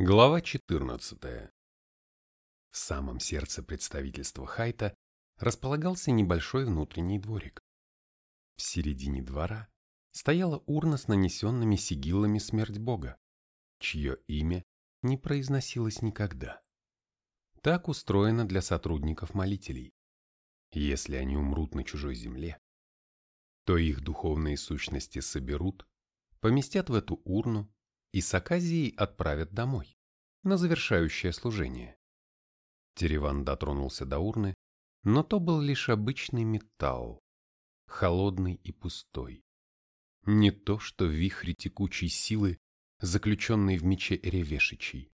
Глава 14. В самом сердце представительства Хайта располагался небольшой внутренний дворик. В середине двора стояла урна с нанесенными сигиллами смерть Бога, чье имя не произносилось никогда. Так устроено для сотрудников-молителей. Если они умрут на чужой земле, то их духовные сущности соберут, поместят в эту урну и с Аказией отправят домой, на завершающее служение. Тереван дотронулся до урны, но то был лишь обычный металл, холодный и пустой. Не то, что вихри текучей силы, заключенной в мече Эревешичей.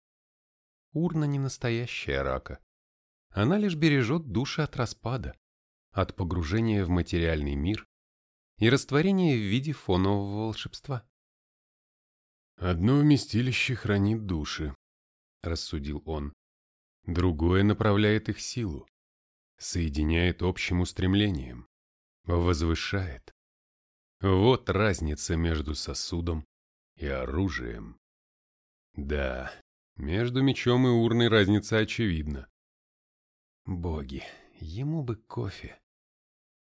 Урна не настоящая рака. Она лишь бережет души от распада, от погружения в материальный мир и растворения в виде фонового волшебства. «Одно вместилище хранит души», — рассудил он. «Другое направляет их силу, соединяет общим устремлением, возвышает. Вот разница между сосудом и оружием. Да, между мечом и урной разница очевидна. Боги, ему бы кофе.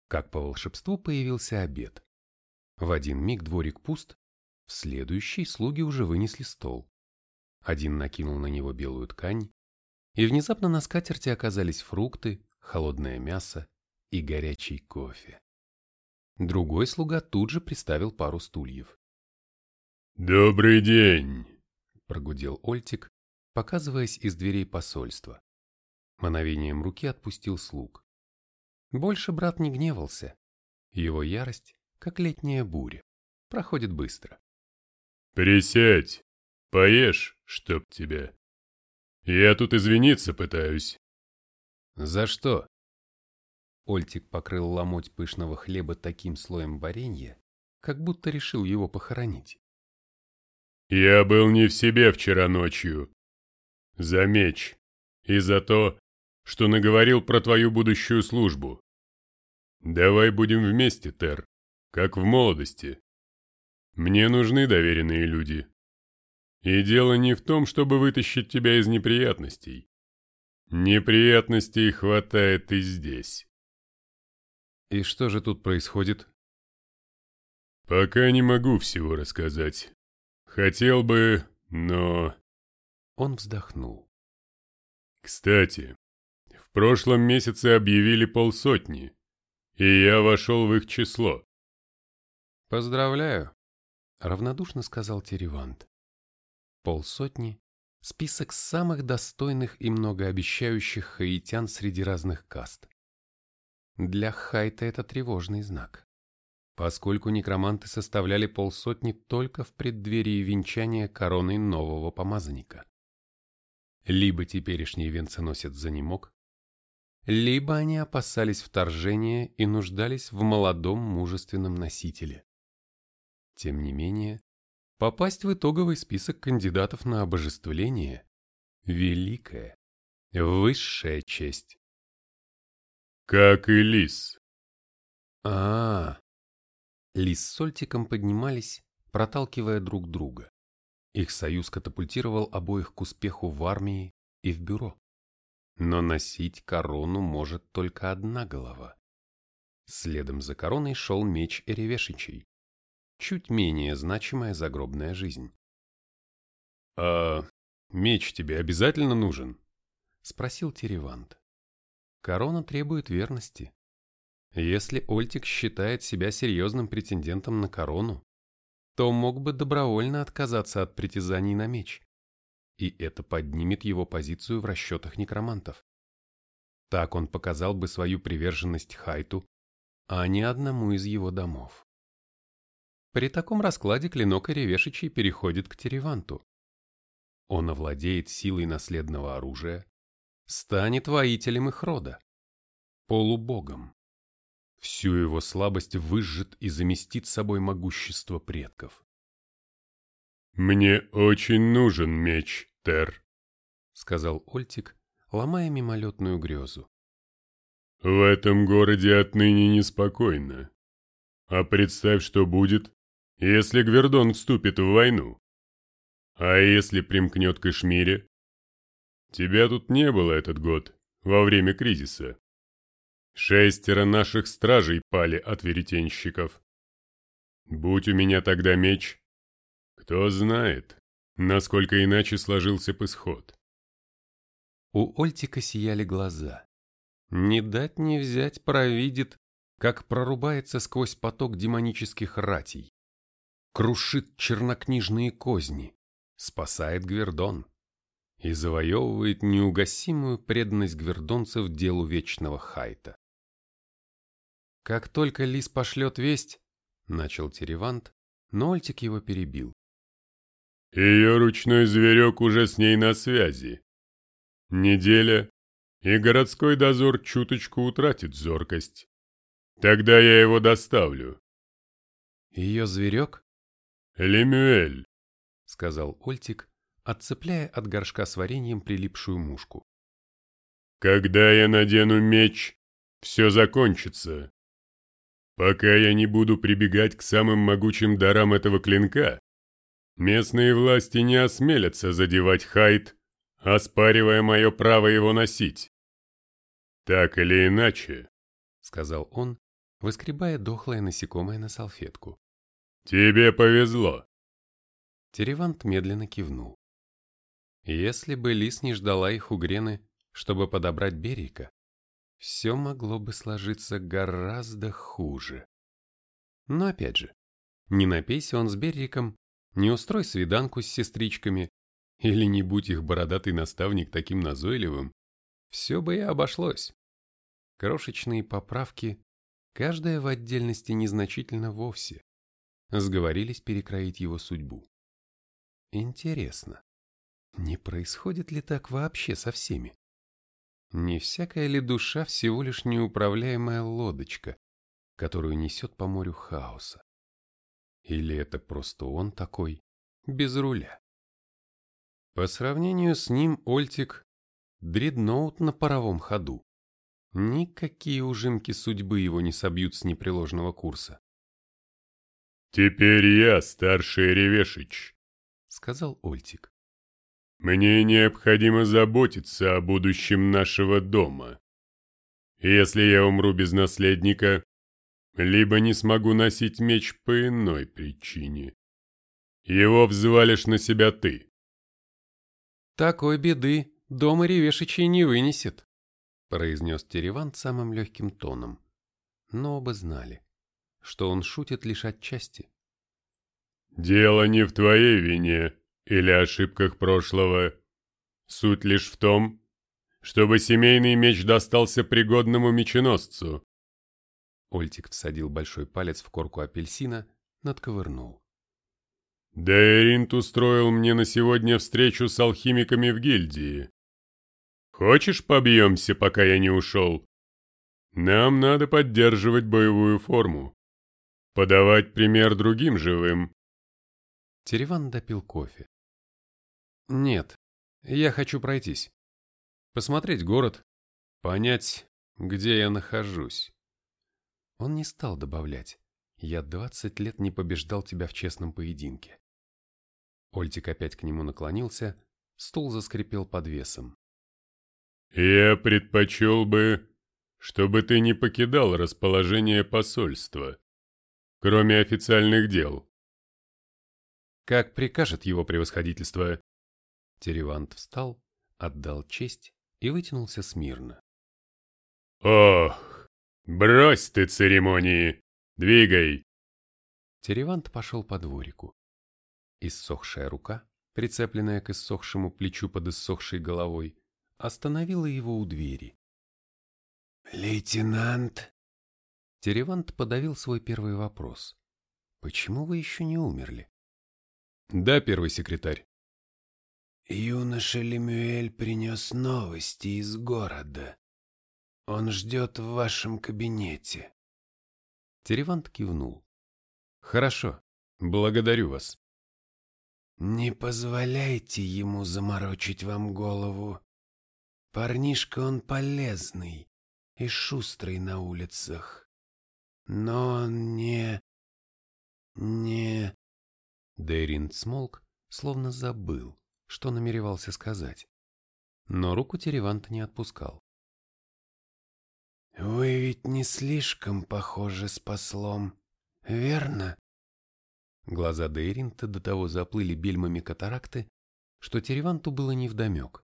Как по волшебству появился обед. В один миг дворик пуст, в следующий слуги уже вынесли стол. Один накинул на него белую ткань, и внезапно на скатерти оказались фрукты, холодное мясо и горячий кофе. Другой слуга тут же приставил пару стульев. «Добрый день!» — прогудел Ольтик, показываясь из дверей посольства. Мановением руки отпустил слуг. Больше брат не гневался. Его ярость, как летняя буря, проходит быстро. «Присядь, поешь, чтоб тебя. Я тут извиниться пытаюсь». «За что?» Ольтик покрыл ломоть пышного хлеба таким слоем варенья, как будто решил его похоронить. «Я был не в себе вчера ночью. За меч. И за то, что наговорил про твою будущую службу. Давай будем вместе, Тер, как в молодости. Мне нужны доверенные люди. И дело не в том, чтобы вытащить тебя из неприятностей. Неприятностей хватает и здесь. И что же тут происходит? Пока не могу всего рассказать. Хотел бы, но... Он вздохнул. Кстати, в прошлом месяце объявили полсотни, и я вошел в их число. Поздравляю равнодушно сказал Теревант. Полсотни – список самых достойных и многообещающих хаитян среди разных каст. Для Хайта это тревожный знак, поскольку некроманты составляли полсотни только в преддверии венчания короной нового помазанника. Либо теперешний венценосец занемог, либо они опасались вторжения и нуждались в молодом мужественном носителе. Тем не менее, попасть в итоговый список кандидатов на обожествление – великая, высшая честь. Как и лис. А, -а, а Лис с Сольтиком поднимались, проталкивая друг друга. Их союз катапультировал обоих к успеху в армии и в бюро. Но носить корону может только одна голова. Следом за короной шел меч Эревешичей чуть менее значимая загробная жизнь. «А меч тебе обязательно нужен?» — спросил Теревант. «Корона требует верности. Если Ольтик считает себя серьезным претендентом на корону, то мог бы добровольно отказаться от притязаний на меч, и это поднимет его позицию в расчетах некромантов. Так он показал бы свою приверженность Хайту, а не одному из его домов. При таком раскладе клинок Оревешичей переходит к Тереванту. Он овладеет силой наследного оружия, станет воителем их рода, полубогом. Всю его слабость выжжет и заместит собой могущество предков. «Мне очень нужен меч, Тер», — сказал Ольтик, ломая мимолетную грезу. «В этом городе отныне неспокойно. А представь, что будет, если Гвердон вступит в войну. А если примкнет к Ишмире? Тебя тут не было этот год, во время кризиса. Шестеро наших стражей пали от веретенщиков. Будь у меня тогда меч, кто знает, насколько иначе сложился бы исход. У Ольтика сияли глаза. Не дать не взять провидит, как прорубается сквозь поток демонических ратей. Крушит чернокнижные козни, спасает Гвердон и завоевывает неугасимую преданность гвердонцев делу вечного хайта. Как только Лис пошлет весть, начал Теревант, но Ольтик его перебил. Ее ручной зверек уже с ней на связи. Неделя, и городской дозор чуточку утратит зоркость. Тогда я его доставлю. Ее зверек? Лемюэль, сказал Ольтик, отцепляя от горшка с вареньем прилипшую мушку. Когда я надену меч, все закончится. Пока я не буду прибегать к самым могучим дарам этого клинка, местные власти не осмелятся задевать Хайт, оспаривая мое право его носить. Так или иначе, — сказал он, выскребая дохлое насекомое на салфетку. «Тебе повезло!» Теревант медленно кивнул. Если бы лис не ждала их у Грены, чтобы подобрать Берика, все могло бы сложиться гораздо хуже. Но опять же, не напейся он с Берриком, не устрой свиданку с сестричками, или не будь их бородатый наставник таким назойливым, все бы и обошлось. Крошечные поправки, каждая в отдельности незначительно вовсе, сговорились перекроить его судьбу. Интересно, не происходит ли так вообще со всеми? Не всякая ли душа всего лишь неуправляемая лодочка, которую несет по морю хаоса? Или это просто он такой, без руля? По сравнению с ним Ольтик — дредноут на паровом ходу. Никакие ужимки судьбы его не собьют с непреложного курса. «Теперь я старший Ревешич», — сказал Ольтик. Мне необходимо заботиться о будущем нашего дома. Если я умру без наследника, либо не смогу носить меч по иной причине. Его взвалишь на себя ты. Такой беды дом Ревешичей не вынесет, произнес Тереван самым легким тоном. Но оба знали, что он шутит лишь отчасти. «Дело не в твоей вине», или ошибках прошлого. Суть лишь в том, чтобы семейный меч достался пригодному меченосцу. Ольтик всадил большой палец в корку апельсина, надковырнул. Дейринт устроил мне на сегодня встречу с алхимиками в гильдии. Хочешь, побьемся, пока я не ушел? Нам надо поддерживать боевую форму. Подавать пример другим живым. Тереван допил кофе. Нет, я хочу пройтись. Посмотреть город, понять, где я нахожусь. Он не стал добавлять. Я двадцать лет не побеждал тебя в честном поединке. Ольтик опять к нему наклонился, стул заскрипел под весом. «Я предпочел бы, чтобы ты не покидал расположение посольства, кроме официальных дел». «Как прикажет его превосходительство», Теревант встал, отдал честь и вытянулся смирно. «Ох, брось ты церемонии! Двигай!» Теревант пошел по дворику. Иссохшая рука, прицепленная к иссохшему плечу под иссохшей головой, остановила его у двери. «Лейтенант?» Теревант подавил свой первый вопрос. «Почему вы еще не умерли?» «Да, первый секретарь». Юноша Лемюэль принес новости из города. Он ждет в вашем кабинете. Теревант кивнул. Хорошо, благодарю вас. Не позволяйте ему заморочить вам голову. Парнишка он полезный и шустрый на улицах. Но он не... не... Дейрин смолк, словно забыл, что намеревался сказать. Но руку Тереванта не отпускал. «Вы ведь не слишком похожи с послом, верно?» Глаза Дейринта до того заплыли бельмами катаракты, что Тереванту было невдомек.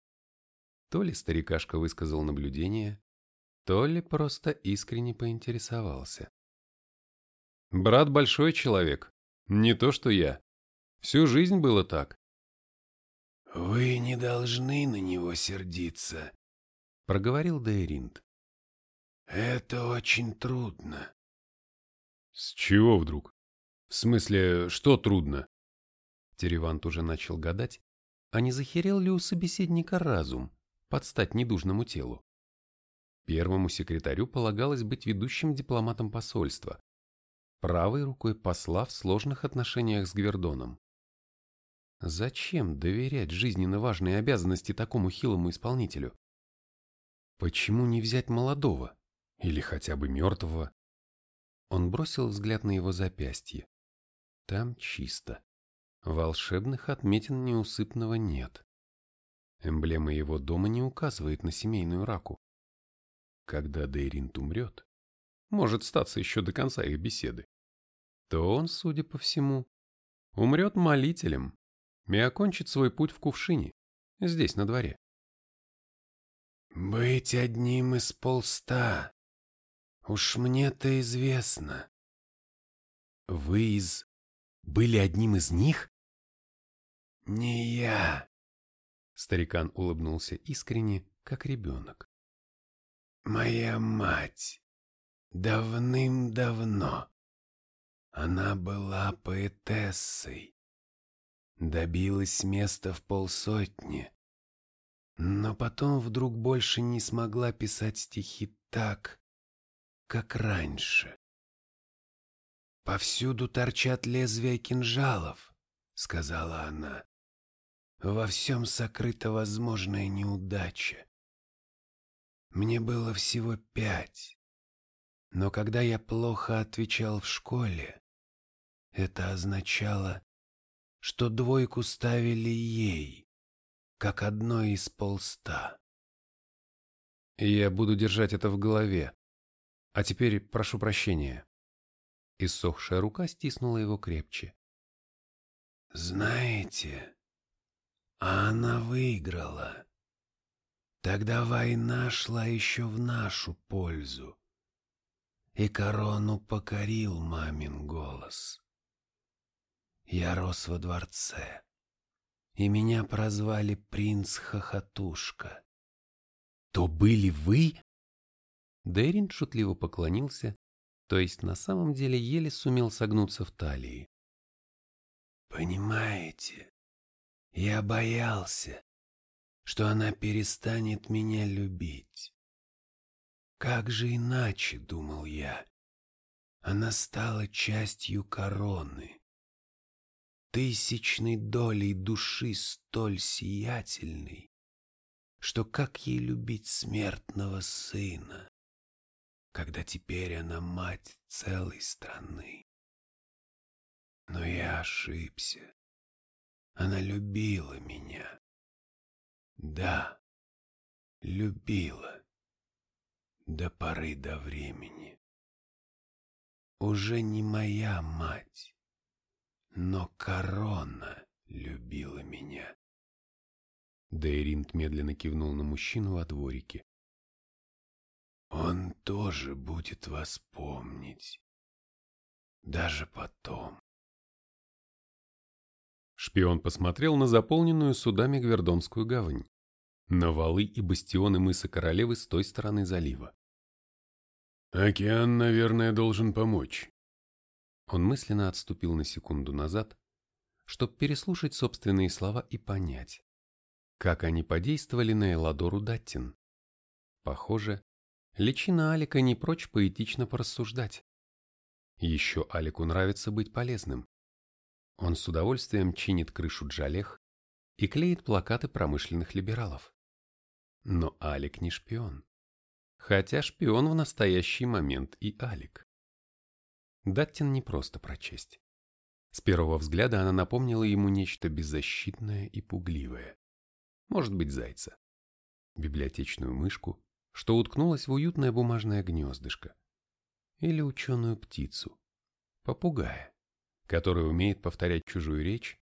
То ли старикашка высказал наблюдение, то ли просто искренне поинтересовался. «Брат большой человек, не то что я. Всю жизнь было так». «Вы не должны на него сердиться», — проговорил Дейринт. «Это очень трудно». «С чего вдруг? В смысле, что трудно?» Теревант уже начал гадать, а не захерел ли у собеседника разум, под стать недужному телу. Первому секретарю полагалось быть ведущим дипломатом посольства, правой рукой посла в сложных отношениях с Гвердоном. Зачем доверять жизненно важные обязанности такому хилому исполнителю? Почему не взять молодого? Или хотя бы мертвого? Он бросил взгляд на его запястье. Там чисто. Волшебных отметин неусыпного нет. Эмблема его дома не указывает на семейную раку. Когда Дейринт умрет, может статься еще до конца их беседы, то он, судя по всему, умрет молителем и окончит свой путь в кувшине, здесь на дворе. «Быть одним из полста. Уж мне-то известно». «Вы из... были одним из них?» «Не я. Старикан улыбнулся искренне, как ребенок. «Моя мать. Давным-давно. Она была поэтессой. Добилась места в полсотни. Но потом вдруг больше не смогла писать стихи так, как раньше. «Повсюду торчат лезвия кинжалов», — сказала она. Во всем сокрыта возможная неудача. Мне было всего пять, но когда я плохо отвечал в школе, это означало, что двойку ставили ей, как одно из полста. Я буду держать это в голове. А теперь прошу прощения. Иссохшая рука стиснула его крепче. Знаете, а она выиграла. Тогда война шла еще в нашу пользу. И корону покорил мамин голос. Я рос во дворце, и меня прозвали принц-хохотушка. То были вы? Дерин шутливо поклонился, то есть на самом деле еле сумел согнуться в талии. Понимаете, я боялся, что она перестанет меня любить. Как же иначе, думал я, она стала частью короны, тысячной долей души столь сиятельной, что как ей любить смертного сына, когда теперь она мать целой страны? Но я ошибся. Она любила меня. Да, любила. До поры до времени. Уже не моя мать, но корона любила меня. Дейринт медленно кивнул на мужчину во дворике. Он тоже будет вас помнить. Даже потом. Шпион посмотрел на заполненную судами Гвердонскую гавань, на валы и бастионы мыса Королевы с той стороны залива. «Океан, наверное, должен помочь». Он мысленно отступил на секунду назад, чтобы переслушать собственные слова и понять, как они подействовали на Эладору Даттин. Похоже, личина Алика не прочь поэтично порассуждать. Еще Алику нравится быть полезным. Он с удовольствием чинит крышу джалех и клеит плакаты промышленных либералов. Но Алик не шпион. Хотя шпион в настоящий момент и Алик. Даттин не просто прочесть. С первого взгляда она напомнила ему нечто беззащитное и пугливое. Может быть, зайца. Библиотечную мышку, что уткнулась в уютное бумажное гнездышко. Или ученую птицу. Попугая, который умеет повторять чужую речь,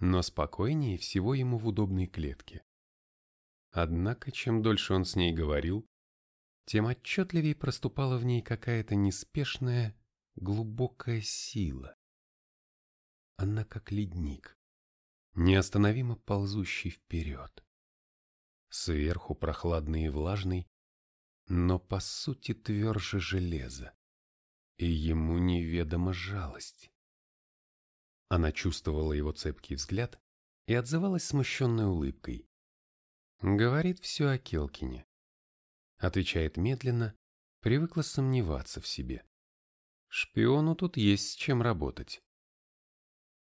но спокойнее всего ему в удобной клетке. Однако, чем дольше он с ней говорил, тем отчетливее проступала в ней какая-то неспешная, глубокая сила. Она как ледник, неостановимо ползущий вперед. Сверху прохладный и влажный, но по сути тверже железа, и ему неведома жалость. Она чувствовала его цепкий взгляд и отзывалась смущенной улыбкой. Говорит все о Келкине. Отвечает медленно, привыкла сомневаться в себе. Шпиону тут есть с чем работать.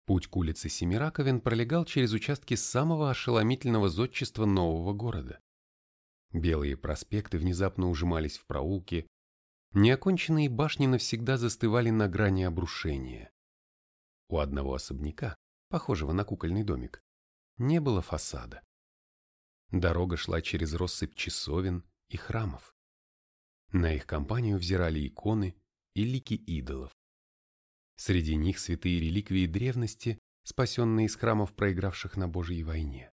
Путь к улице Семираковин пролегал через участки самого ошеломительного зодчества нового города. Белые проспекты внезапно ужимались в проулки, неоконченные башни навсегда застывали на грани обрушения. У одного особняка, похожего на кукольный домик, не было фасада. Дорога шла через россыпь часовен и храмов. На их компанию взирали иконы и лики идолов. Среди них святые реликвии древности, спасенные из храмов, проигравших на Божьей войне.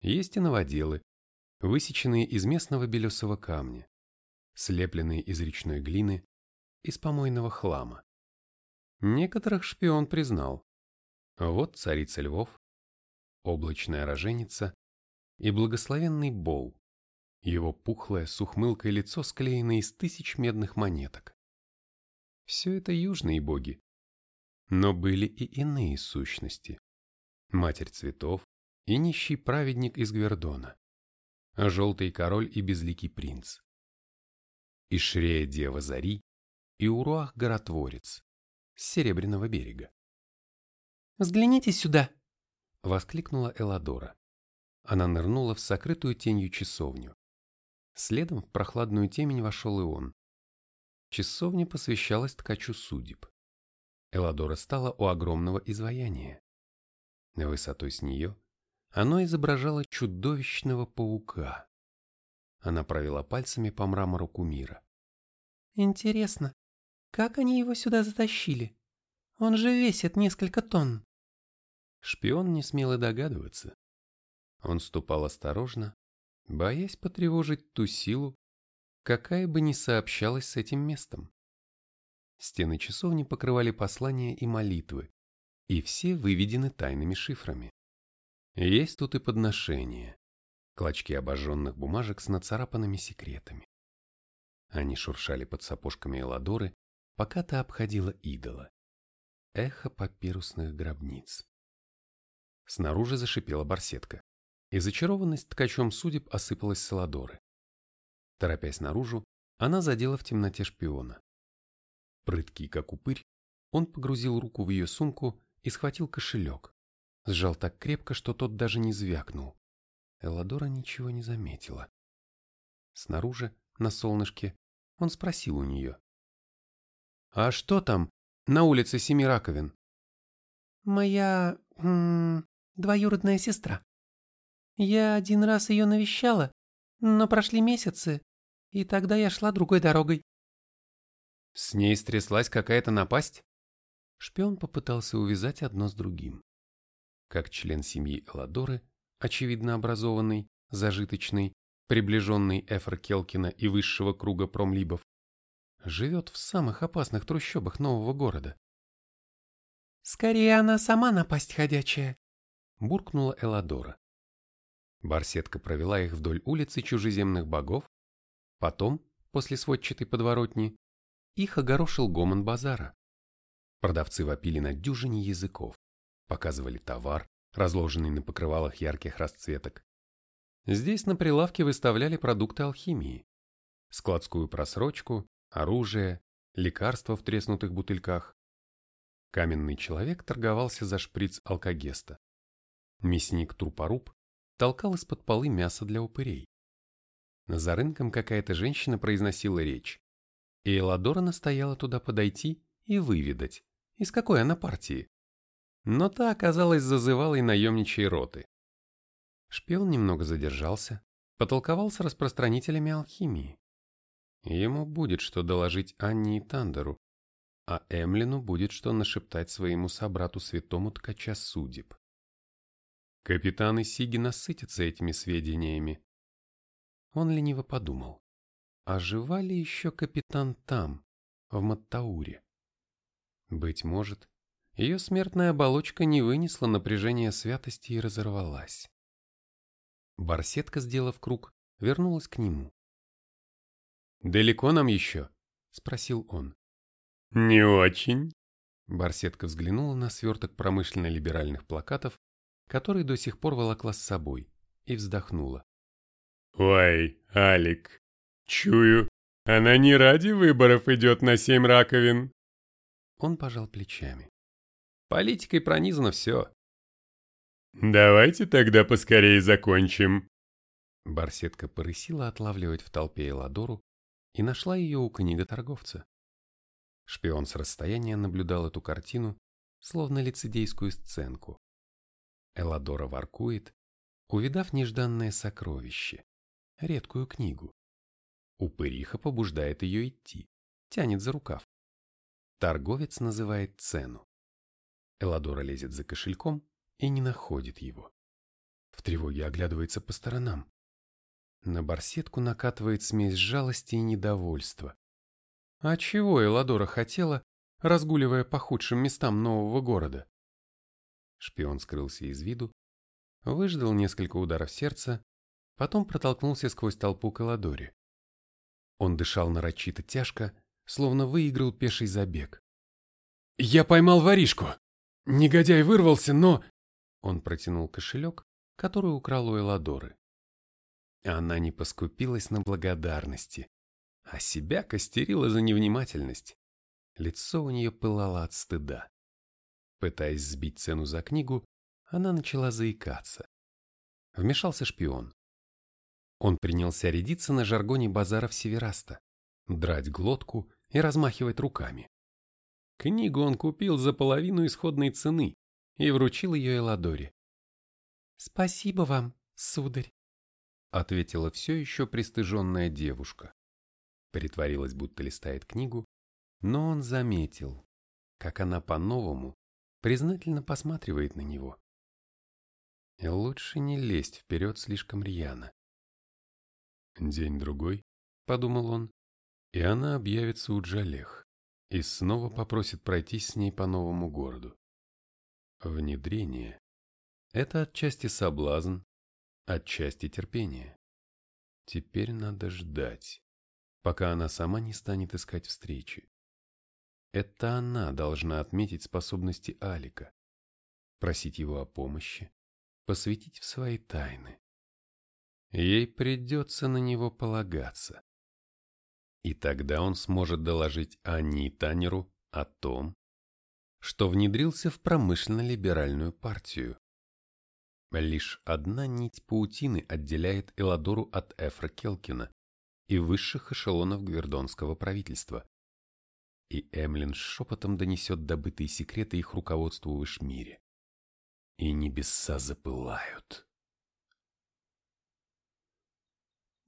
Есть и новоделы, высеченные из местного белесого камня, слепленные из речной глины, из помойного хлама. Некоторых шпион признал. Вот царица львов, облачная роженица и благословенный Бол, его пухлое с ухмылкой лицо склеено из тысяч медных монеток. Все это южные боги, но были и иные сущности. Матерь цветов и нищий праведник из Гвердона, желтый король и безликий принц. И Шрея Дева Зари, и Уруах Горотворец с Серебряного берега. «Взгляните сюда!» — воскликнула Эладора. Она нырнула в сокрытую тенью часовню. Следом в прохладную темень вошел и он. Часовня посвящалась ткачу судеб. Эладора стала у огромного изваяния. Высотой с нее оно изображало чудовищного паука. Она провела пальцами по мрамору кумира. «Интересно, как они его сюда затащили? Он же весит несколько тонн». Шпион не смел и догадываться. Он ступал осторожно, боясь потревожить ту силу, какая бы ни сообщалась с этим местом. Стены часовни покрывали послания и молитвы, и все выведены тайными шифрами. Есть тут и подношения, клочки обожженных бумажек с нацарапанными секретами. Они шуршали под сапожками Эладоры, пока та обходила идола. Эхо папирусных гробниц. Снаружи зашипела барсетка, и зачарованность ткачом судеб осыпалась с Эладоры. Торопясь наружу, она задела в темноте шпиона. Прыткий, как упырь, он погрузил руку в ее сумку и схватил кошелек. Сжал так крепко, что тот даже не звякнул. Эладора ничего не заметила. Снаружи, на солнышке, он спросил у нее. «А что там, на улице Семи Раковин?» «Моя... Двоюродная сестра. Я один раз ее навещала, но прошли месяцы, и тогда я шла другой дорогой. С ней стряслась какая-то напасть? Шпион попытался увязать одно с другим. Как член семьи Эладоры, очевидно образованный, зажиточный, приближенный Эфр Келкина и высшего круга промлибов, живет в самых опасных трущобах нового города. «Скорее она сама напасть ходячая», — буркнула Эладора. Барсетка провела их вдоль улицы чужеземных богов, потом, после сводчатой подворотни, их огорошил гомон базара. Продавцы вопили на дюжине языков, показывали товар, разложенный на покрывалах ярких расцветок. Здесь на прилавке выставляли продукты алхимии. Складскую просрочку, оружие, лекарства в треснутых бутыльках. Каменный человек торговался за шприц алкогеста. Мясник Трупоруб толкал из-под полы мясо для упырей. За рынком какая-то женщина произносила речь. И Эладора настояла туда подойти и выведать, из какой она партии. но та оказалась зазывалой наемничьей роты. Шпион немного задержался, потолковал с распространителями алхимии. Ему будет что доложить Анне и Тандеру, а Эмлину будет что нашептать своему собрату святому ткача судеб. Капитан и Сиги насытятся этими сведениями. Он лениво подумал, а жива ли еще капитан там, в Маттауре? Быть может, ее смертная оболочка не вынесла напряжения святости и разорвалась. Барсетка, сделав круг, вернулась к нему. «Далеко нам еще?» — спросил он. «Не очень». Барсетка взглянула на сверток промышленно-либеральных плакатов, который до сих пор волокла с собой, и вздохнула. «Ой, Алик, чую, она не ради выборов идет на семь раковин». Он пожал плечами. «Политикой пронизано все. «Давайте тогда поскорее закончим». Барсетка порысила отлавливать в толпе Эладору и нашла ее у книготорговца. Шпион с расстояния наблюдал эту картину, словно лицедейскую сценку. Эладора воркует, увидав нежданное сокровище, редкую книгу. Упыриха побуждает ее идти, тянет за рукав. Торговец называет цену. Эладора лезет за кошельком, и не находит его. В тревоге оглядывается по сторонам. На барсетку накатывает смесь жалости и недовольства. А чего Эладора хотела, разгуливая по худшим местам нового города? Шпион скрылся из виду, выждал несколько ударов сердца, потом протолкнулся сквозь толпу к Эладоре. Он дышал нарочито тяжко, словно выиграл пеший забег. «Я поймал воришку! Негодяй вырвался, но он протянул кошелек, который украл у Эладоры. Она не поскупилась на благодарности, а себя костерила за невнимательность. Лицо у нее пылало от стыда. Пытаясь сбить цену за книгу, она начала заикаться. Вмешался шпион. Он принялся рядиться на жаргоне базаров Севераста, драть глотку и размахивать руками. Книгу он купил за половину исходной цены, и вручил ее Эладоре. «Спасибо вам, сударь», — ответила все еще пристыженная девушка. Притворилась, будто листает книгу, но он заметил, как она по-новому признательно посматривает на него. Лучше не лезть вперед слишком рьяно. День-другой, — подумал он, — и она объявится у Джалех и снова попросит пройтись с ней по новому городу. Внедрение – это отчасти соблазн, отчасти терпение. Теперь надо ждать, пока она сама не станет искать встречи. Это она должна отметить способности Алика, просить его о помощи, посвятить в свои тайны. Ей придется на него полагаться. И тогда он сможет доложить Анне и Танеру о том, что внедрился в промышленно-либеральную партию. Лишь одна нить паутины отделяет Эладору от Эфра Келкина и высших эшелонов гвердонского правительства. И Эмлин шепотом донесет добытые секреты их руководству в Ишмире. И небеса запылают.